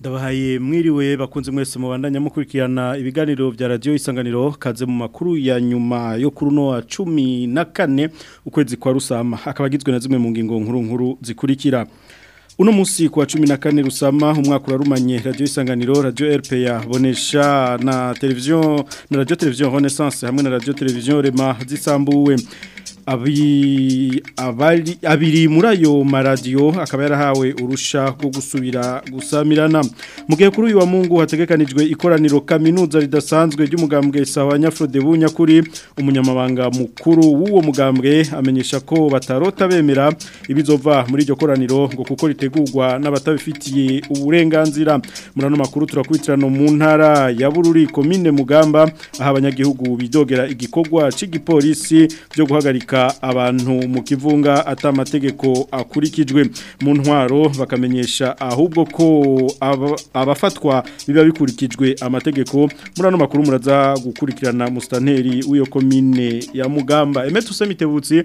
ndabaye mwiriwe bakunze mwese mubandanya mukurikirana ibiganiro bya radio isanganiro kaze mu makuru ya nyuma yo kuri no wa 14 ukwezi kwa rusama akabagizwe na zimwe mu ngingo nkuru nkuru zikurikira Uno musi kwa 14 rusama umwaka urarumanye radio isanganiro radio RPA bonesha na television na radio television Renaissance hamwe na radio television Rema zisambuwe abiri muri ayo maradiyo akaba yarahawe urusha rwo gusubira gusamirana mu gihe kuri uyu wa mungu hategekanijwe ikoraniro kaminuza ridasanzwe ry'umugambwe sawa nyafurode bunyakuri umunyamabanga mukuru w'uwo mugambwe amenyesha ko batarota bemera ibizova muri iryo koraniro ngo kuko ritegurwa n'abatabifitiye uburenganzira muri ano makuru turakurikirana mu ntara ya bururi komine mugamba aho abanyagihugu bidogera igikorwa cy'igipolisi byo guhagarika guheka abantu mu kivunga atamategeko akurikijwe mu ntwaro bakamenyesha ahubwo ko abafatwa biba bikurikijwe amategeko muri ano makuru muraza gukurikirana musitanteri w'iyo komine ya mugamba eme usemitebutse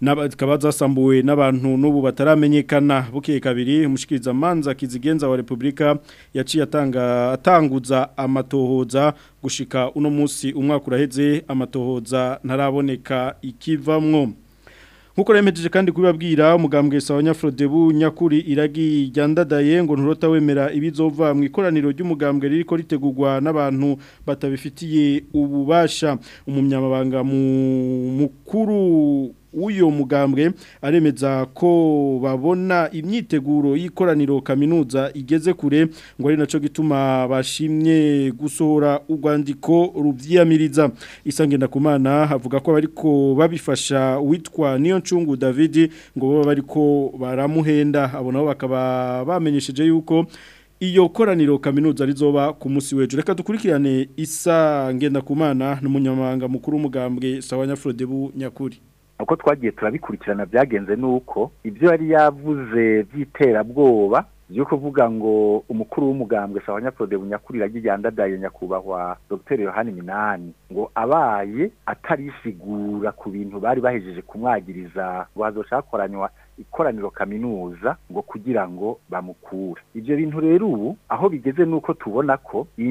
zikaba zasambuwe n'abantu n'ubu bataramenyekana bukeye kabiri umushyikirizamanza kizigenza wa repubulika yaciye atanguza amatohoza gushika uno munsi umwaka uraheze amatohoza ntaraboneka ikivamwo nkuko remejeje kandi kubibabwira umugambwe sawa nyafrodebu nyakuri iragi ryandadaye ngo nturota wemera ibizova mu ikoraniro ry'umugambwe ririko ritegurwa n'abantu batabifitiye ububasha umunyamabanga mukuru w'uyo mugambwe aremeza ko babona imyiteguro y'ikoraniro kaminuza igeze kure ngo ari nacyo gituma bashimye gusohora urwandiko rubyiyamiriza isange kumana havuga ko bariko babifasha witwa niyo ncungu David ngo baba bariko baramuhenda abo bakaba bamenyesheje yuko iyo koraniro kaminuza rizoba ku munsi w'ejo reka dukurikirane isa ngenda kumana n'umunyamabanga mukuru w'umugambwe sawanya Frodebu nyakuri uko twagiye turabikurikirana byagenze nuko ibyo yari yavuze by'iterabwoba byo kuvuga ngo umukuru w'umugambwe sawa nyakode bunyakuri yandadaye nyakubahwa dr yohani minani ngo abaye atarisigura ku bintu bari bahejeje kumwagiriza ngo hazoshaka ikoraniro kaminuza ngo kugira ngo bamukure ivyo bintu rero ubu aho bigeze nuko tubona ko iyi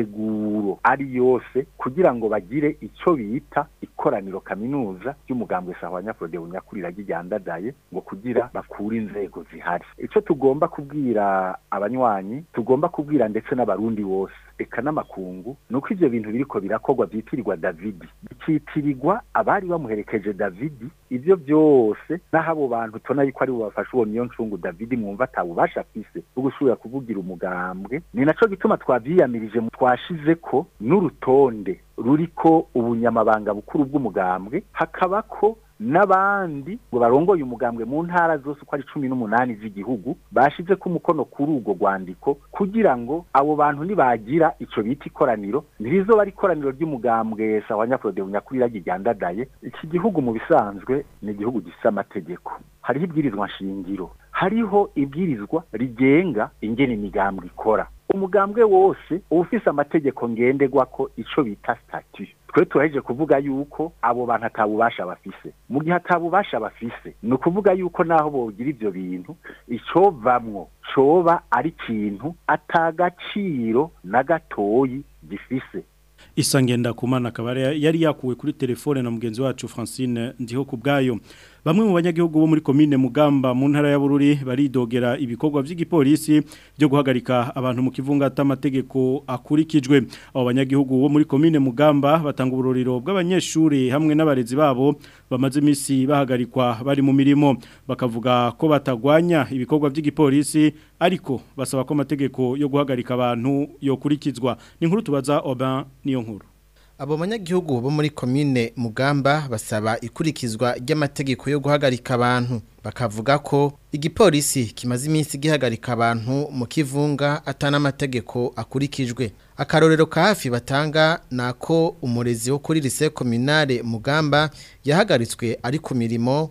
myiteguro ari yose kugira ngo bagire icyo bita ikoraniro kaminuza ry'umugambwe sahwanya Claude Bunyakurira ryandadaye ngo kugira bakure inzego zihari ico tugomba kubwira abanywanyi tugomba kubwira ndetse n'abarundi bose eka n'amakungu ni uko ibyo bintu biriko birakorwa byitirirwa davidi bikitirirwa abari bamuherekeje davidi ibyo byose n'aho abo bantu tubona yuko aribo bafasha uwo niyo ncungu davidi mwumva atawubasha afise wo gushobora kuvugira umugambwe ni naco gituma twavyiyamirije twashize ko n'urutonde ruriko ubunyamabanga bukuru bw'umugambwe hakaba ko n'abandi ngo barongoye umugambwe mu ntara zose uko ari cumi n'umunani z'igihugu bashyize ko umukono kuri urwo rwandiko kugira ngo abo bantu nibagira icyo bita ikoraniro ntirizoba ari ikoraniro ry'umugambwe sawa nyakode bunyakuri ryandadaye iki gihugu mu bisanzwe ni igihugu gifite amategeko hariho ibwirizwa nshingiro hariho ibwirizwa rigenga ingene imigambwe ikora umugambwe wose uba ufise amategeko ngendegwako ico bita statu twe turaheje kuvuga yuko abo bantu atabubasha bafise mu gihe atabubasha bafise ni ukuvuga yuko naho bogira ibyo bintu icovamwo coba ari kintu atagaciro na gatoyi gifise ngenda kumana akaba yari yakuwe kuri telefone na mugenzi wacu Francine ndiho kubgayo bamwe mu banyagihugu bo muri komine mugamba mu ntara ya Bururi baridogera ibikorwa by'igipolisi byo guhagarika abantu mu kivunga atamategeko akurikijwe abo banyagihugu bo muri komine mugamba batanga uburoriro bw'abanyeshuri hamwe n'abarezi babo bamaze iminsi bahagarikwa bari mu mirimo bakavuga ko batagwanya ibikorwa by'igipolisi ariko basaba ko amategeko yo guhagarika abantu yokurikizwa ni inkuru tubaza Oban niyo nkuru Abo banyagihugu bo muri komine Mugamba basaba ikurikizwa ry'amategeko yo guhagarika abantu bakavuga ko igipolisi kimaze iminsi gihagarika abantu mu kivunga atana amategeko akurikijwe akarorero ka hafi batanga nako umurezi wo kuri lise kominale Mugamba yahagaritswe ari ku mirimo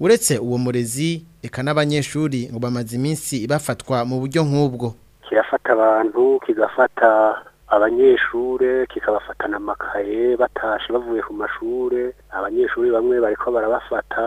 uretse uwo murezi eka n'abanyeshuri ngo bamaze iminsi bafatwa mu buryo nk'ubwo kirafata abantu kigafata abanyeshuri kikabafatana amakaye batashe bavuye ku mashuri abanyeshuri bamwe bariko barabafata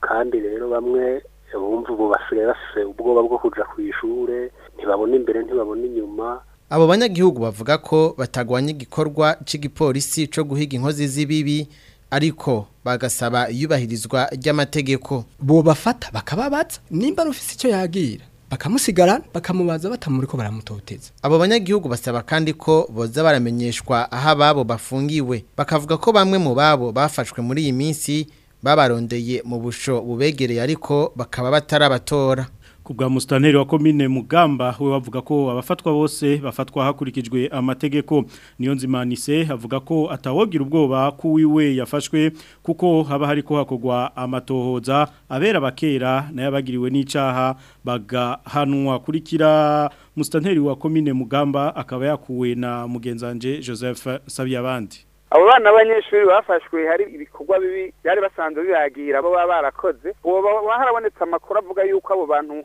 kandi rero bamwe bumva ubu basigaye bafise ubwoba bwo ku ishuri ntibabona imbere ntibabona inyuma abo banyagihugu bavuga ko batagwanya igikorwa cy’igipolisi cyo guhiga inkozi z'ibibi ariko bagasaba iyubahirizwa ry'amategeko bo bobafata bakababaza nimba rufise icyo yagira bakamusigara bakamubaza batamuriko baramutoteza abo banyagihugu basaba kandi ko boza baramenyeshwa aha babo bafungiwe bakavuga ko bamwe mu babo bafashwe muri iyi minsi babarondeye mu busho bubegereye ariko bakaba batarabatora kubwa musitanteri wa komine mugamba we bavuga ko abafatwa bose bafatwa hakurikijwe amategeko Niyonzi Manise avuga ko atawogira ubwoba ko wiwe yafashwe kuko haba hari ko hakogwa amatohoza abera bakera nayo abagiriwe n'icaha bagahanwa kurikira musitanteri wa komine mugamba akaba yakuwe na mugenzanje Joseph Sabiyabandi abo bana b'abanyeshuri bafashwe hari ibikorwa bibi byari basanzwe bibagira abo baba barakoze uwo harabonetse amakuru avuga yuko abo bantu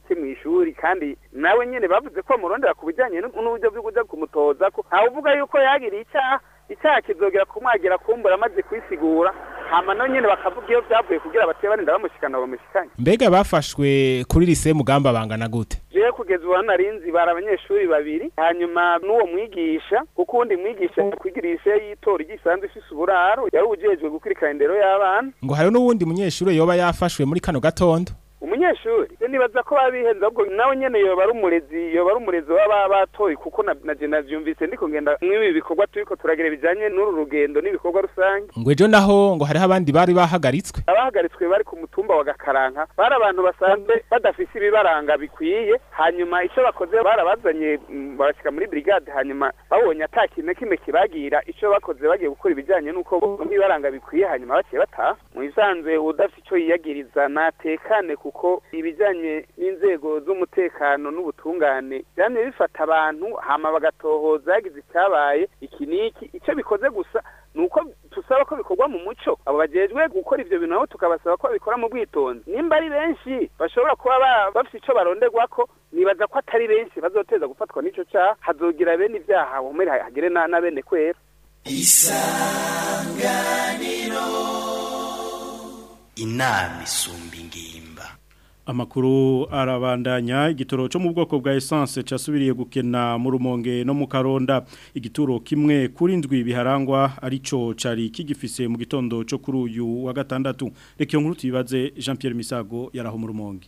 mu ishuri kandi nawe nyine bavuze ko murondera ku bijyanye n'uburyo bwo kujya kumutoza ko ntawe uvuga yuko yagiriye icyaha icyaha kizogera kumwagira kumbura amaze kwisigura hano nyine bakavuga iyo byavuye kugira batebanira bamushikana bamushikanye mbega bafashwe kuri lise mugamba bangana gute jewe kugeza ubu narinzi bari abanyeshuri babiri hanyuma n'uwo mwigisha kuko uwundi mwigisha kwigira lise y'itora igisanzwe ifise uburaro yari ubujejwe gukurikira indero y'abana ngo hari n'uwundi munyeshuri yoba yafashwe muri kano gatondo umunyeshuri nibaza ko babihenze ahubwo nawe nyene yoba ari umurezi yoba ari umurezi batoye kuko naje navyumvise ndiko ngenda mw'ibi bikorwa turiko turagira bijyanye n'uru rugendo n'ibikorwa rusange ngwejo naho ngo hariho abandi bari bahagaritswe abahagaritswe bari ku mutumba wa gakaranka bari abantu basanzwe badafise ibibaranga bikwiye hanyuma icyo bakoze barabazanye mm, barashika muri brigade hanyuma babonye atakintu kimwe kibagira icyo bakoze bagiye gukora ibijyanye n'uko bonka bikwiye hanyuma baciye bataha mwisanze udafise ico yiyagiriza natekane kuko yuko ibijyanye n'inzego z'umutekano n'ubutungane byamye bifata abantu hama bagatohoza yagize icyabaye iki n'iki icyo bikoze gusa ni uko dusaba ko bikorwa mu muco abo bajejwe gukora ibyo bintu nabo tukabasaba ko babikora mu bwitonzi nimba ari benshi bashobora kuba bafite icyo barondegwa ko nibaza ko atari benshi bazoteza gufatwa n'icyo cyaha hazogira bene ibyaha wumere hagire na bene kwera isanganiro inama isumba amakuru arabandanya igitoro cyo mu bwoko bwa essence cyasubiriye gukena mu rumonge no mu karonda igituro kimwe kuri ndwi biharangwa arico cari kigifise mu gitondo cyo kuri uyu wa gatandatu reka nkuru tuyibaze Jean Pierre Misago yaraho mu rumonge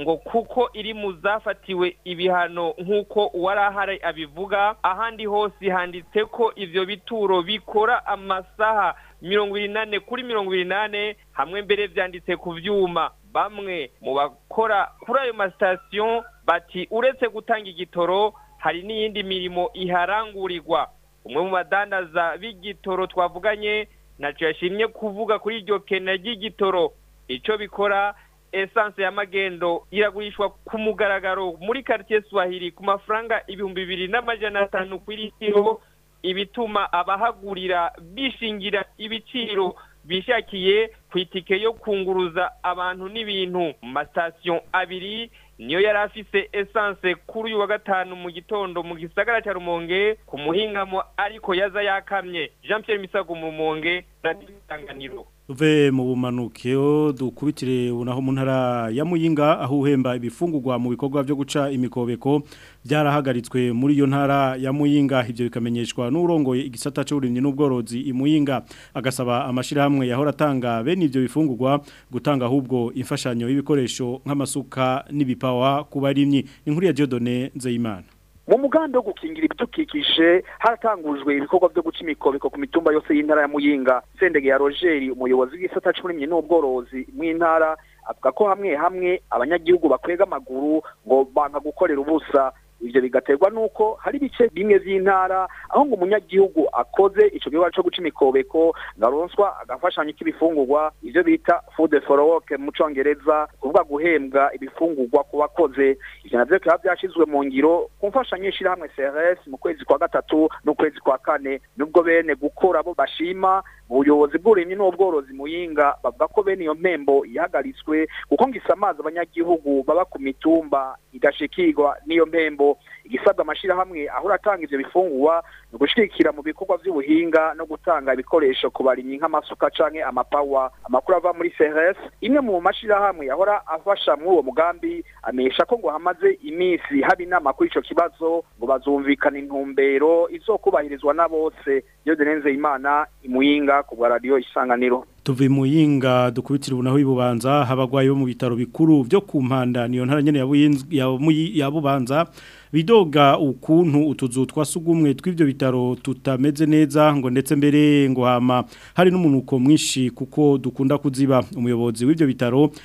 ngo kuko iri mu zafatiwe ibihano nk'uko ahari abivuga ahandi hose handitse ko ivyo bituro bikora amasaha mirongo ibiri nane kuri mirongo ibiri nane hamwe mbere vyanditse ku byuma bamwe mu bakora kuri ayo masitasiyo bati uretse gutanga igitoro hari n'iyindi mirimo iharangurirwa umwe mu badanaza b'igitoro twavuganye ntacyo yashimye kuvuga kuri iryo kena ry'igitoro icyo bikora esanse ya magendo iragurishwa ku mugaragaro muri karitsiye swahili ku mafaranga ibihumbi bibiri n'amajana atanu ku litiro ibituma abahagurira bishingira ibiciro bishakiye ku itike yo kunguruza abantu n'ibintu mu matasiyo abiri niyo yari afise esanse kuri uyu wa gatanu mu gitondo mu gisagara cya rumonge ku muhingamo ariko yaza yakamye jean Pierre misago mu rumonge radiyo isanganiro tuve mu bumanukiro dukubitire unaho mu ntara ya muyinga ahuhemba uhemba ibifungurwa mu bikorwa byo guca imikobeko byarahagaritswe muri iyo ntara ya muyinga ibyo bikamenyeshwa n'urongoye igisata cy'uburimyi n'ubworozi imuyinga agasaba amashyirahamwe yahora atanga bene ibyo bifungurwa gutanga ahubwo imfashanyo y'ibikoresho nk'amasuka n'ibipawa ku barimyi inkuru ya Jodone Nzeyimana mu mugambi wo gukingira ibidukikije haratangujwe ibikorwa byo guca imikobeko ku mitumba yose y'intara ya muyinga sendege ya rogeri umuyobozi w'isata cy'uburimyi n'ubworozi mw'intara avuga ko hamwe hamwe abanyagihugu bakwega amaguru ngo banga gukorera ubusa ibyo bigaterwa nuko hari ibice bimwe by'intara aho ngo umunyagihugu akoze icyo gikorwa cyo guca imikobeko ngaronswa agafashanyo k'ibifungurwa ibyo bita food for work mu cyongereza kuvuga guhembwa ibifungurwa ku bakoze ibyo nabyo bikaba byashyizwe mu ngiro ku mfashanyo y'ishyirahamwe CRS mu kwezi kwa gatatu n'ukwezi kwa kane nubwo bene gukora bo bashima ubuyobozi bw'uburimyi n'ubworozi muyinga bavuga ko bene iyo mpembo yahagaritswe kuko ngo isa amazi abanyagihugu baba ku mitumba idashikirwa n'iyo mpembo ko igisabwa amashyirahamwe ahora atanga ibyo bifungwa ni ugushyigikira mu bikorwa by'ubuhinga no gutanga ibikoresho ku barimyi nk'amasuka canke amapawa amakuru ava muri CRS imwe mu mashyirahamwe ahora afasha muri uwo mugambi amesha ko ngo hamaze iminsi haba inama kuri ico kibazo ngo bazumvikana intumbero izo kubahirizwa na bose Diodeneze Imana imuyinga ku bwa radio isanganiro tuve muyinga dukubitira ubunaho ibubanza habagwayo mu bitaro bikuru byo kumpanda niyo ntara nyene ya bubanza bidoga ukuntu utuzu twa sugumwe tw'ibyo bitaro tutameze neza ngo ndetse mbere ngo hama hari n'umunuko mwinshi kuko dukunda kuziba umuyobozi w'ibyo bitaro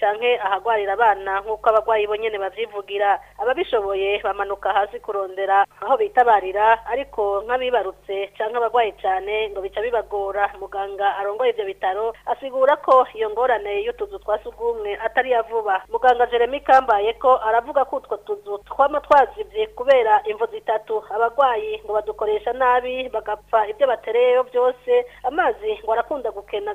canke ahagwarira abana nk'uko abagwayi bo nyene babyivugira ababishoboye bamanuka hasi kurondera aho bitabarira ariko nk'abibarutse cyane abagwaye cane ngo bica bibagora muganga arongoye ibyo bitaro asigura ko iyo ngorane y'utuzu twa sugumwe atari ya vuba muganga jeremy kambaye ko aravuga ko utwo tuzu twama twazibye kubera imvu zitatu abarwayi ngo badukoresha nabi bagapfa ibyo batereyeyo byose amazi ngo arakunda gukena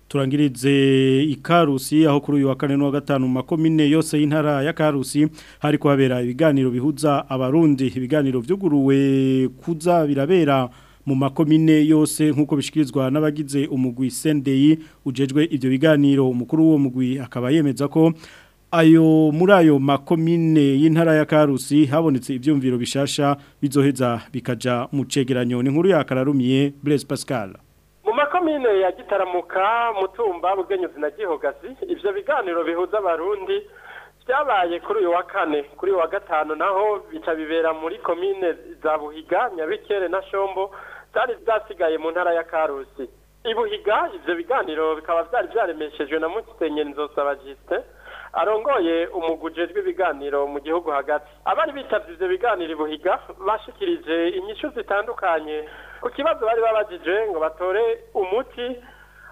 turangirize ikarusi aho kuri uyu wa kane n'uwa gatanu mu makomine yose y'intara ya karusi hari kuhabera ibiganiro bihuza abarundi ibiganiro byuguruwe kuza birabera mu makomine yose nk'uko bishyikirizwa n'abagize umugwi sendeyi ujejwe ibyo biganiro umukuru w'uwo mugwi akaba yemeza ko ayo muri ayo makomine y'intara ya Karusi habonetse ibyumviro bishasha bizoheza bikaja mu cegeranyo ni nkuru yakararumiye Blaise Pascal mu makomine ya Gitaramuka mutumba bugenyuzi na Gihogazi ibyo biganiro bihuza abarundi byabaye kuri uyu wa kane kuri uyu wa gatanu naho bica bibera muri komine za Buhiga Nyabikere na Shombo zari zasigaye mu ntara ya Karusi Ibuhiga ivyo biganiro bikaba byari byaremeshejwe na Mukisenye Nzosaba Justin arongoye umuguje rw’ibiganiro mu gihugu hagati abari bitabye ibyo biganiro i buhiga bashikirije inyishu zitandukanye ku kibazo bari babajije ngo batore umuti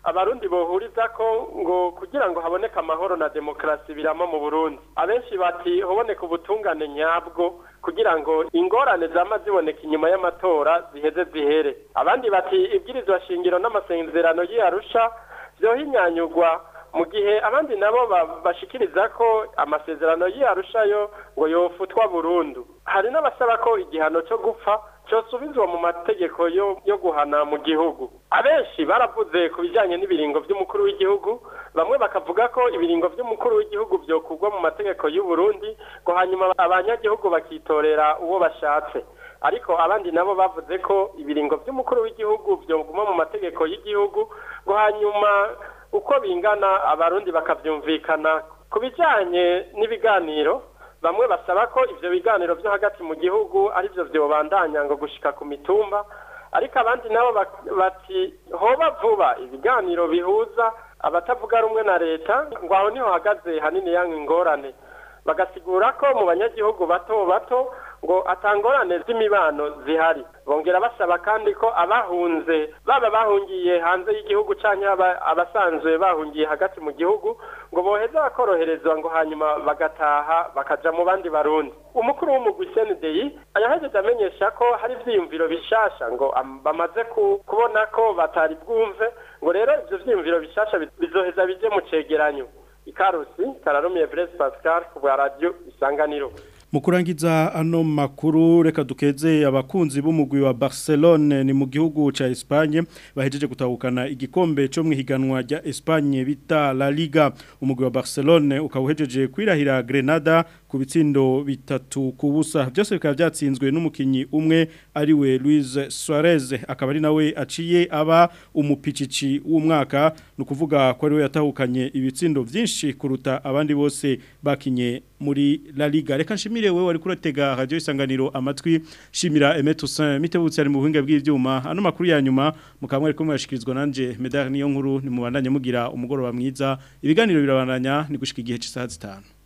abarundi bohuriza ko ngo kugira ngo haboneke amahoro na demokarasi biramo mu burundi abenshi bati hoboneka ubutungane nyabwo kugira ngo ingorane zama ziboneka inyuma y'amatora ziheze zihere abandi bati ibwirizwa shingiro n'amasezerano y'arusha vyohinyanyugwa mu gihe abandi nabo bashikiriza ko amasezerano yarushayo ngo yofutwa burundu hari n'abasaba ko igihano cyo gupfa cyosubizwa mu mategeko yo guhana mu gihugu abenshi baravuze ku bijyanye n'ibiringo by'umukuru w'igihugu bamwe bakavuga ko ibiringo by'umukuru w'igihugu byokugwa mu mategeko y'u Burundi ngo hanyuma abanyagihugu bakitorera uwo bashatse ariko abandi nabo bavuze ko ibiringo by'umukuru w'igihugu byoguma mu mategeko y'igihugu ngo hanyuma uko bingana abarundi bakabyumvikana ku bijyanye n'ibiganiro bamwe basaba ko ibyo biganiro byo hagati mu gihugu ari byo byobandanya ngo gushika ku mitumba ariko abandi nabo bati hoba vuba ibiganiro bihuza abatavuga rumwe na leta ngo aho niho hahagaze hanini yanga ingorane bagasigura ko mu banyagihugu bato bato ngo atangorane z'imibano zihari bongera basaba kandi ko abahunze baba bahungiye hanze y'igihugu cyangwa abasanzwe bahungiye hagati mu gihugu ngo boheza bakoroherezwa ngo hanyuma bagataha bakajya mu bandi barundi umukuru w'umugwi senedeyi yahejeje amenyesha ko hari ibyiyumviro bishasha ngo bamaze kubona ko batari bwumve ngo rero ibyo byiyumviro bishasha bizoheza bijye mu cegeranyo ikarusi kararumiye Blaise Pascal ku bwa radiyo isanganiro mu kurangiza ano makuru reka dukeze abakunzi b'umugwi wa Barcelone ni mu gihugu ca Espagne bahejeje gutahukana igikombe cyo mu rya Espagne bita La Liga umugwi wa Barcelone ukawuhejeje kwirahira Grenada ku bitatu ku busa byose bikaba byatsinzwe n'umukinnyi umwe ari we Louise Suarez akaba ari nawe aciye aba umupicici w'umwaka ni ukuvuga ko ari we yatahukanye ibitsindo byinshi kuruta abandi bose bakinye muri La Liga reka nshimire we wari kuratega radio isanganiro amatwi shimira Emetusin mitebutse ari mu buhinga bw’ibyuma ano makuru ya nyuma mukamwe ariko mwashikirizwa nanje Medar niyo nkuru ni nimubandanye mugira umugoroba mwiza ibiganiro birabandanya ni gushika igihe cy'isaha 5